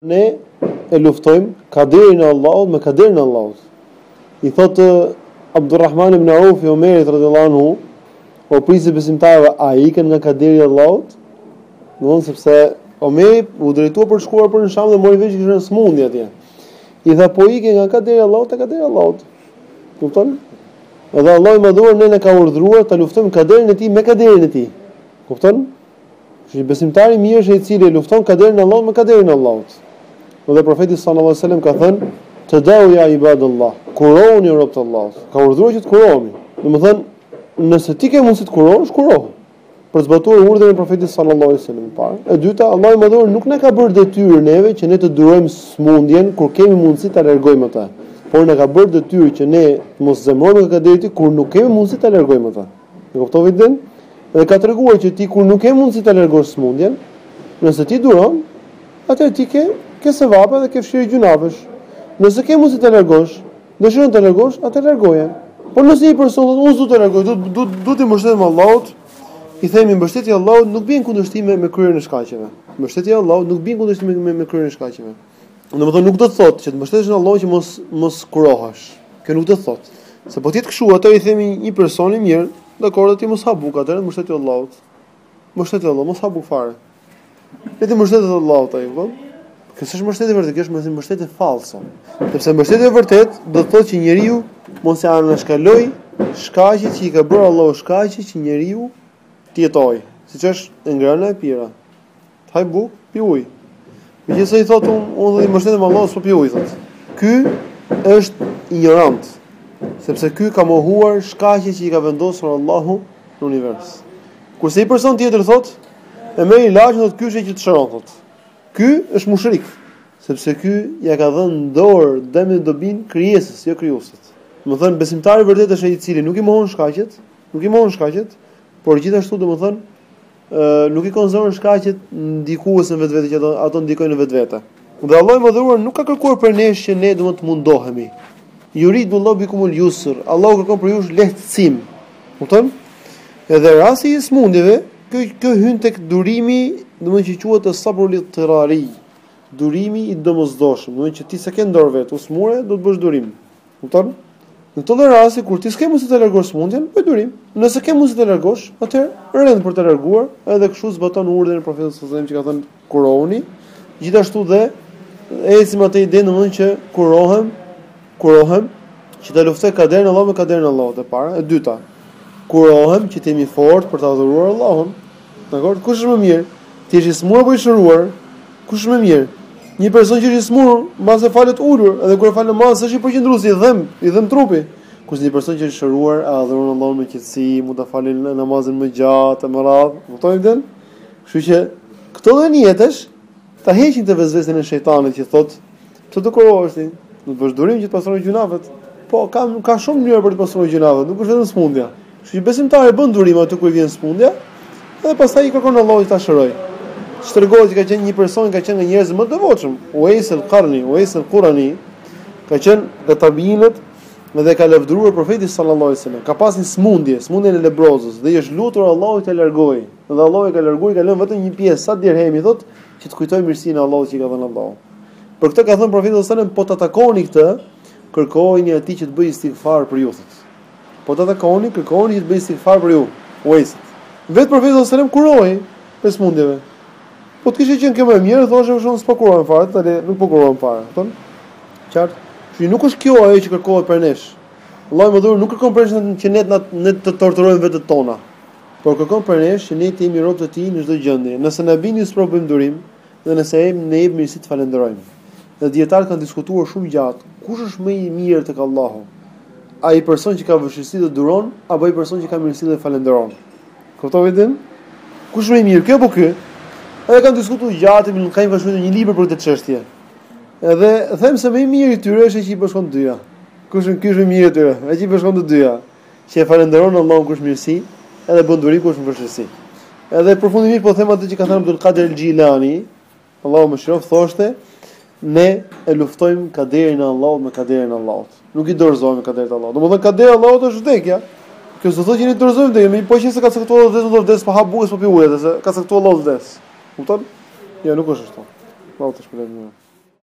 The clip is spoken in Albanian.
Ne e luftojmë kaderin e Allahut me kaderin e Allahut. I thotë Abdulrahman ibn Aufi Omerit radhiyallahu anhu, o prisi besimtarëve, a ikën nga kaderi i Allahut? Domthon sepse Omeri u drejtua për të shkuar për në Sham dhe mori vesh që ishin smundje atje. I tha po iki nga kaderi i Allahut te kaderi i Allahut. Kupton? Edhe Allahu i madhuar ne na ka urdhëruar ta luftojmë kaderin e tij me kaderin e tij. Kupton? Është besimtari i mirë është ai i cili e lufton kaderin e Allahut me kaderin e Allahut. Dhe profeti sallallahu alajhi wasallam ka thënë, "Tedau ja ibadallah, kurohuni o robët e Allahut." Ka urdhëruar që të kurohemi. Domethënë, nëse ti ke mundësi të kurohesh, kurohu. Për të zbatuar urdhën e profetit sallallahu alajhi wasallam e para. E dyta, Allahu i madhëruar nuk na ka bërë detyrë neve që ne të durojmë smundjen kur kemi mundësi ta largojmë atë. Por na ka bërë detyrë që ne të mos zemërohemi nga kaderi kur nuk kemi mundësi ta largojmë atë. E kuptove idenë? Dhe ka treguar që ti kur nuk ke mundësi ta largosh sëmundjen, nëse ti duron, atëherë ti ke ke sevape dhe ke fshirje gjynahesh. Nëse ke mundësi ta largosh, dëshiron ta largosh, atë largoje. Por nëse një person thotë unë s'do ta largoj, do do do të mbështetem te Allahu, i themi mbështetja te Allahu nuk bie në kundërshtim me kryerjen e shkaqeve. Mbështetja te Allahu nuk bie në kundërshtim me kryerjen e shkaqeve. Domethënë nuk do të thotë që të mbështetesh në Allah që mos mos kurohesh. Kjo nuk do të thotë. Se po t'ishte kshu atëherë i themi një personi mirë, dakor, ti mos ha bukë atëherë, mbështetu te Allahu. Mbështetu te Allahu, mos ha bukë fare. Le të mbështetet te Allahu ai, po. Kjo s'është mbështetje e vërtet, kjo është mbështetje fallse. Sepse mbështetja e vërtet do të thotë që njeriu mos i anashkaloj shkaqet që i ka bërë Allahu shkaqe që njeriu të jetojë, siç është e ngrëna e pira. Ha buk, pi ujë. Me gjithë se thotë unë, unë do të mbështetem te Allahu, s'po pi ujë thotë. Ky është injorant, sepse ky ka mohuar shkaqet që i ka vendosur Allahu në univers. Kurse një person tjetër thotë, e merr ilaçin thotë ky është që të shëron thotë. Ky është mushrik, sepse ky ja ka dhënë n'dorë dëmin e dobinë krijesës, jo krijuesit. Domethënë besimtari i vërtet është ai i cili nuk i mohon shkaqet, nuk i mohon shkaqet, Por gjithashtu domethënë ë nuk i konsideron shkaqet ndikuese në vetvete që ato ndikojnë në vetvete. Dhe Allahu i madhëruar nuk ka kërkuar për ne që ne duhet të mundohemi. Yurid Allahu bikum ul yusr. Allahu kërkon për ju lehtësim. Kupton? Edhe rasti i smundjeve, kjo kjo hyn tek durimi, domethënë që quhet as-sabr lidtirari. Durimi i domosdoshëm, domethënë që ti s'e ke n'dorë vetë, u smure, do të bësh durim. Kupton? Në këtë lloj rasti kur ti s'ke mundësi ta largosh smundjen, bëj durim. Nëse ke mundësi ta largosh, atëherë rend për ta larguar, edhe kështu zbaton urdhrin e profetit sallallahu alajhi wasallam që ka thënë kurohuni, gjithashtu dhe ecim me atë ide domethënë që kurohem, kurohem që ta luftoj kaderin e Allahut me kaderin e Allahut e para, e dyta, kurohem që të jem i fortë për ta adhuruar Allahun. Dakor? Kush është më mirë? Ti je i sëmurë apo i shëruar? Kush është më mirë? Një person që është i sëmurë, mbase falet ulur, edhe kur fal namaz është i përqendruar se i dhëm, i dhëm trupi. Kurse një person që është i shëruar, e adhuron Allahun me qetësi, mund ta falë namazin më gjatë, më radh, kuptoni këtë? Kështu që këto dhe nijetet ta heqin atë vesvesen e shejtanit që thotë Ça të kurohesh ti? Do të bësh durim që të pastrosh gjynahet. Po ka ka shumë mënyra për të pastruar gjynahet, nuk është vetëm smundja. Kështu që besimtari bën durim aty ku i vjen smundja, dhe pastaj i kërkon Allahut ta shërojë. Tregohet që ka qenë një person që ka qenë nga njerëzit më të devotshëm, Uais al-Qarni, Uais al-Qurani, ka qenë nga tabiinët dhe e ka lavdëruar profeti sallallahu alajhi wasallam. Ka pas një smundje, smundjen e lebrozës dhe i është lutur Allahut ta largojë. Dhe Allahu e ka larguar, i ka lënë vetëm një pjesë sa dirhemi, thotë, Që të kujtojë mirësinë e Allahut që i ka dhënë Allahu. Për këtë ka thënë profeti sallallahu alajhi wasallam, po ta takoni këtë, kërkojini atij që të bëjë istighfar për ju. Po ta takoni, kërkoni që të bëjë istighfar për ju. Uais. Vet profeti sallallahu alajhi wasallam kurohej prej smundjeve. Po të kishte qenë kjo më e mirë, thoshte për shembull s'po kurohem fare, tani nuk po kurohem fare, thon. Qartë. Që nuk është kjo ajo që kërkohet prej nesh. Allahu i madhëruar nuk kërkon prej nesh që ne ne të torturojmë vetet tona. Por kërkon prej nesh që ne të jemi rob të Tij në çdo gjendje. Nëse na bie një sprovë bëjmë durim dhe nëse na jep mirësi ta falënderojmë. Dhe dijetarët kanë diskutuar shumë gjatë, kush është më i miri tek Allahu, ai person që ka vështirësi dhe duron apo ai person që ka mirësi dhe falënderon. Kuptove këtë? Kush është më i miri, ky apo ky? Edhe kanë diskutuar gjatë, Ibn Qayyim ka shkruar një libër për këtë çështje. Edhe them se më i miri i tyre është ai që i bashkon të dyja. Kush është ky më i miri i tyre? Ai që i bashkon të dyja. Që e falënderon Allahun kur është mirësi, edhe bën durim kur është vështirësi. Edhe përfundimisht po them atë që ka thënë Abdul Qadir al-Jilani, Allahu e mëshiroft, thoshte, ne e luftojmë kaderin e Allahut me kaderin e Allahut. Nuk i dorëzohemi kaderit të Allahut. Domethënë kaderi i Allahut është vdekja. Kjo s'do thotë që ne i dorëzohemi vdekjes, mirë po qe se e ka caktuar Allahu vdekjen, do vdes pa ha bukë, pa pi ujë, se e ka caktuar Allahu vdes. Kupton? Jo, nuk është ashtu. Allahu të shpërblejë.